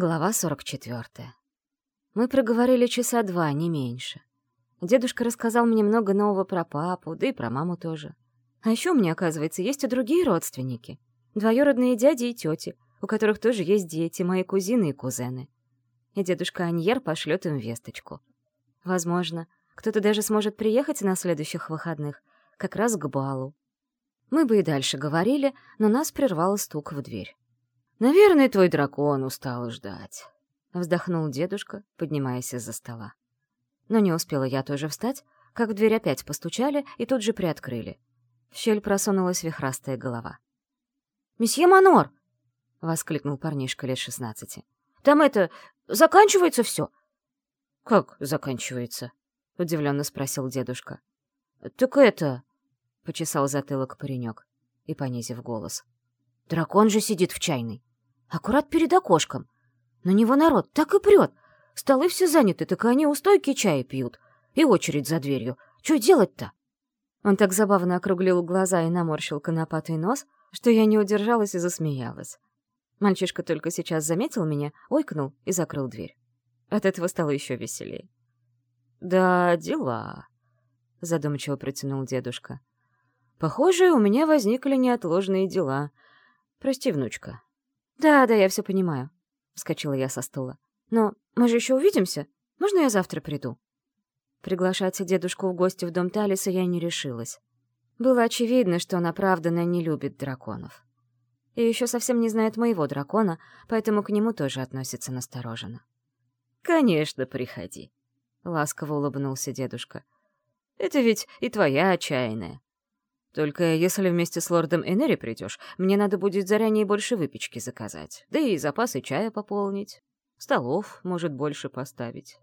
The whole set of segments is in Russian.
Глава 44. Мы проговорили часа два, не меньше. Дедушка рассказал мне много нового про папу, да и про маму тоже. А еще у меня, оказывается, есть и другие родственники. Двоюродные дяди и тети, у которых тоже есть дети, мои кузины и кузены. И дедушка Аньер пошлет им весточку. Возможно, кто-то даже сможет приехать на следующих выходных, как раз к балу. Мы бы и дальше говорили, но нас прервал стук в дверь. «Наверное, твой дракон устал ждать», — вздохнул дедушка, поднимаясь из-за стола. Но не успела я тоже встать, как в дверь опять постучали и тут же приоткрыли. В щель просунулась вихрастая голова. «Месье Манор!» — воскликнул парнишка лет шестнадцати. «Там это... заканчивается все!» «Как заканчивается?» — удивленно спросил дедушка. «Так это...» — почесал затылок паренек и понизив голос. «Дракон же сидит в чайной аккурат перед окошком. На него народ так и прет. Столы все заняты, так они у стойки чая пьют. И очередь за дверью. Что делать-то? Он так забавно округлил глаза и наморщил конопатый нос, что я не удержалась и засмеялась. Мальчишка только сейчас заметил меня, ойкнул и закрыл дверь. От этого стало еще веселее. «Да, дела», — задумчиво протянул дедушка. «Похоже, у меня возникли неотложные дела. Прости, внучка, «Да, да, я все понимаю», — вскочила я со стула. «Но мы же еще увидимся. Можно я завтра приду?» Приглашать дедушку в гости в дом Талиса я не решилась. Было очевидно, что он оправданно не любит драконов. И еще совсем не знает моего дракона, поэтому к нему тоже относится настороженно. «Конечно, приходи», — ласково улыбнулся дедушка. «Это ведь и твоя отчаянная. Только если вместе с лордом Энери придешь, мне надо будет заранее больше выпечки заказать, да и запасы чая пополнить. Столов, может, больше поставить.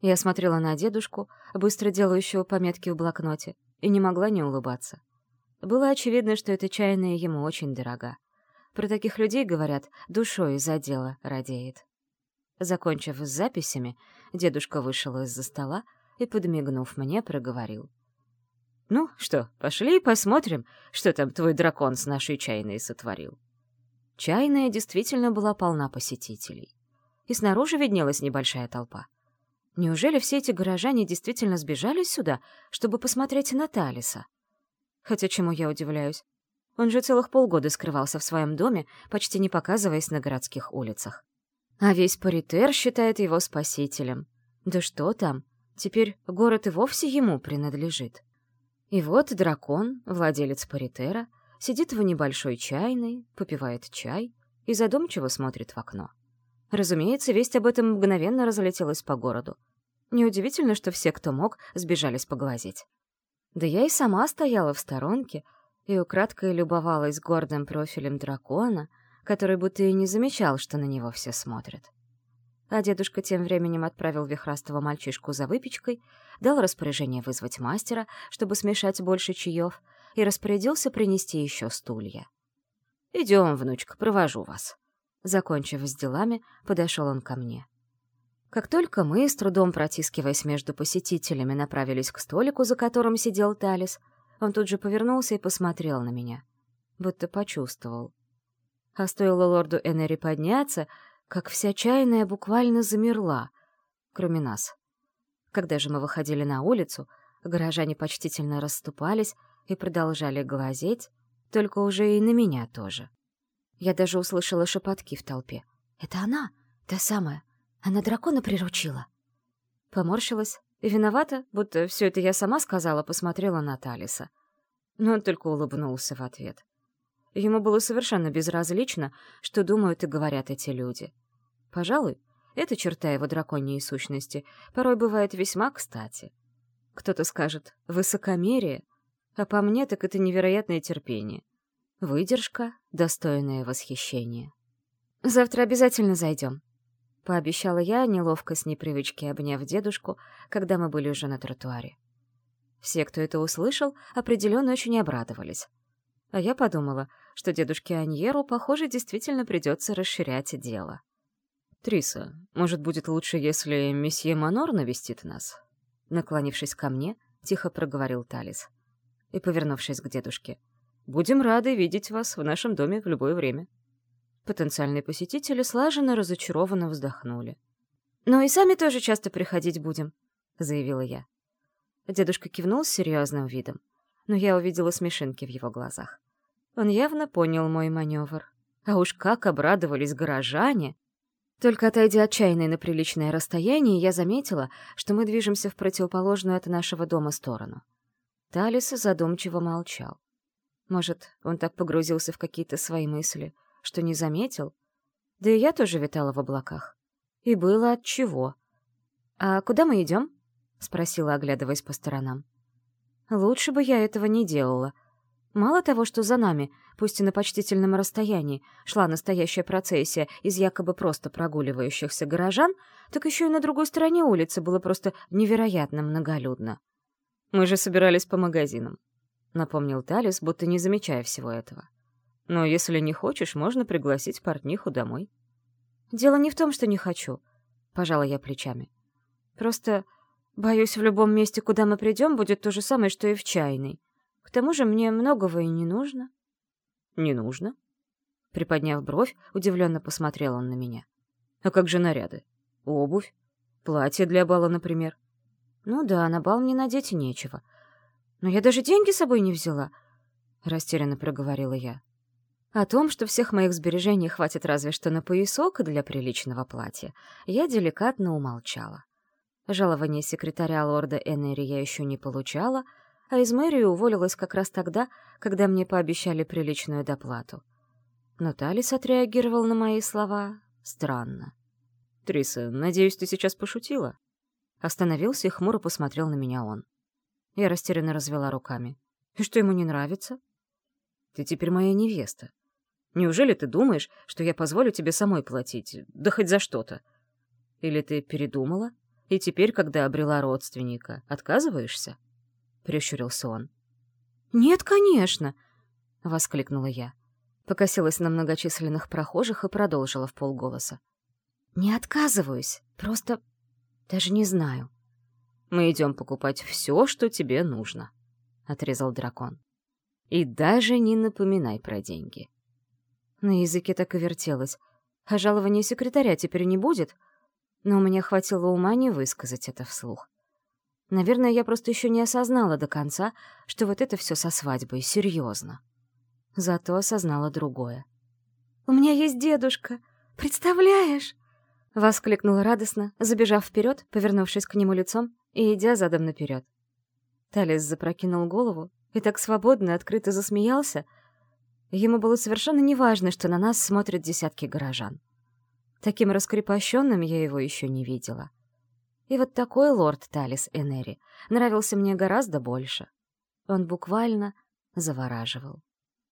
Я смотрела на дедушку, быстро делающего пометки в блокноте, и не могла не улыбаться. Было очевидно, что эта чайная ему очень дорога. Про таких людей, говорят, душой за дело радеет. Закончив с записями, дедушка вышел из-за стола и, подмигнув мне, проговорил — ну что, пошли посмотрим, что там твой дракон с нашей чайной сотворил. Чайная действительно была полна посетителей. И снаружи виднелась небольшая толпа. Неужели все эти горожане действительно сбежались сюда, чтобы посмотреть на Талиса? Хотя чему я удивляюсь? Он же целых полгода скрывался в своем доме, почти не показываясь на городских улицах. А весь Паритер считает его спасителем. Да что там, теперь город и вовсе ему принадлежит. И вот дракон, владелец паритера, сидит в небольшой чайной, попивает чай и задумчиво смотрит в окно. Разумеется, весть об этом мгновенно разлетелась по городу. Неудивительно, что все, кто мог, сбежались поглазеть. Да я и сама стояла в сторонке и украдкой любовалась гордым профилем дракона, который будто и не замечал, что на него все смотрят. А дедушка тем временем отправил вихрастого мальчишку за выпечкой, дал распоряжение вызвать мастера, чтобы смешать больше чаев, и распорядился принести еще стулья. «Идем, внучка, провожу вас». Закончив с делами, подошел он ко мне. Как только мы, с трудом протискиваясь между посетителями, направились к столику, за которым сидел Талис, он тут же повернулся и посмотрел на меня, будто почувствовал. А стоило лорду Энери подняться, как вся чайная буквально замерла, кроме нас. Когда же мы выходили на улицу, горожане почтительно расступались и продолжали глазеть, только уже и на меня тоже. Я даже услышала шепотки в толпе. «Это она, та самая. Она дракона приручила». Поморщилась виновата, будто все это я сама сказала, посмотрела на Талиса. Но он только улыбнулся в ответ. Ему было совершенно безразлично, что думают и говорят эти люди. Пожалуй, эта черта его драконьей сущности порой бывает весьма кстати. Кто-то скажет «высокомерие», а по мне так это невероятное терпение. Выдержка, достойное восхищение. «Завтра обязательно зайдем», — пообещала я, неловко с непривычки обняв дедушку, когда мы были уже на тротуаре. Все, кто это услышал, определенно очень обрадовались. А я подумала, что дедушке Аньеру, похоже, действительно придется расширять дело. «Триса, может, будет лучше, если месье Манор навестит нас?» Наклонившись ко мне, тихо проговорил Талис. И, повернувшись к дедушке, «Будем рады видеть вас в нашем доме в любое время». Потенциальные посетители слаженно разочарованно вздохнули. «Ну и сами тоже часто приходить будем», — заявила я. Дедушка кивнул с серьезным видом, но я увидела смешинки в его глазах. Он явно понял мой маневр. А уж как обрадовались горожане! Только отойдя отчаянно на приличное расстояние, я заметила, что мы движемся в противоположную от нашего дома сторону. Талис задумчиво молчал. Может, он так погрузился в какие-то свои мысли, что не заметил? Да и я тоже витала в облаках. И было от чего. «А куда мы идем?» — спросила, оглядываясь по сторонам. «Лучше бы я этого не делала», Мало того, что за нами, пусть и на почтительном расстоянии, шла настоящая процессия из якобы просто прогуливающихся горожан, так еще и на другой стороне улицы было просто невероятно многолюдно. «Мы же собирались по магазинам», — напомнил Талис, будто не замечая всего этого. «Но если не хочешь, можно пригласить портниху домой». «Дело не в том, что не хочу», — пожала я плечами. «Просто, боюсь, в любом месте, куда мы придем, будет то же самое, что и в чайной. Тому же мне многого и не нужно. Не нужно? Приподняв бровь, удивленно посмотрел он на меня. А как же наряды? Обувь? Платье для бала, например? Ну да, на бал мне надеть нечего. Но я даже деньги с собой не взяла, растерянно проговорила я. О том, что всех моих сбережений хватит разве что на поясок для приличного платья, я деликатно умолчала. Жалование секретаря лорда Эннери я еще не получала — а из мэрии уволилась как раз тогда, когда мне пообещали приличную доплату. Но Талис отреагировал на мои слова странно. «Триса, надеюсь, ты сейчас пошутила?» Остановился и хмуро посмотрел на меня он. Я растерянно развела руками. «И что ему не нравится?» «Ты теперь моя невеста. Неужели ты думаешь, что я позволю тебе самой платить, да хоть за что-то? Или ты передумала, и теперь, когда обрела родственника, отказываешься?» — прищурился он. «Нет, конечно!» — воскликнула я. Покосилась на многочисленных прохожих и продолжила в полголоса. «Не отказываюсь, просто даже не знаю». «Мы идем покупать все, что тебе нужно», — отрезал дракон. «И даже не напоминай про деньги». На языке так и вертелось. А жалования секретаря теперь не будет? Но у меня хватило ума не высказать это вслух. Наверное, я просто еще не осознала до конца, что вот это все со свадьбой серьезно. Зато осознала другое. «У меня есть дедушка! Представляешь?» Воскликнула радостно, забежав вперед, повернувшись к нему лицом и идя задом наперед. Талис запрокинул голову и так свободно и открыто засмеялся. Ему было совершенно неважно, что на нас смотрят десятки горожан. Таким раскрепощенным я его еще не видела. И вот такой лорд Талис Энери нравился мне гораздо больше. Он буквально завораживал.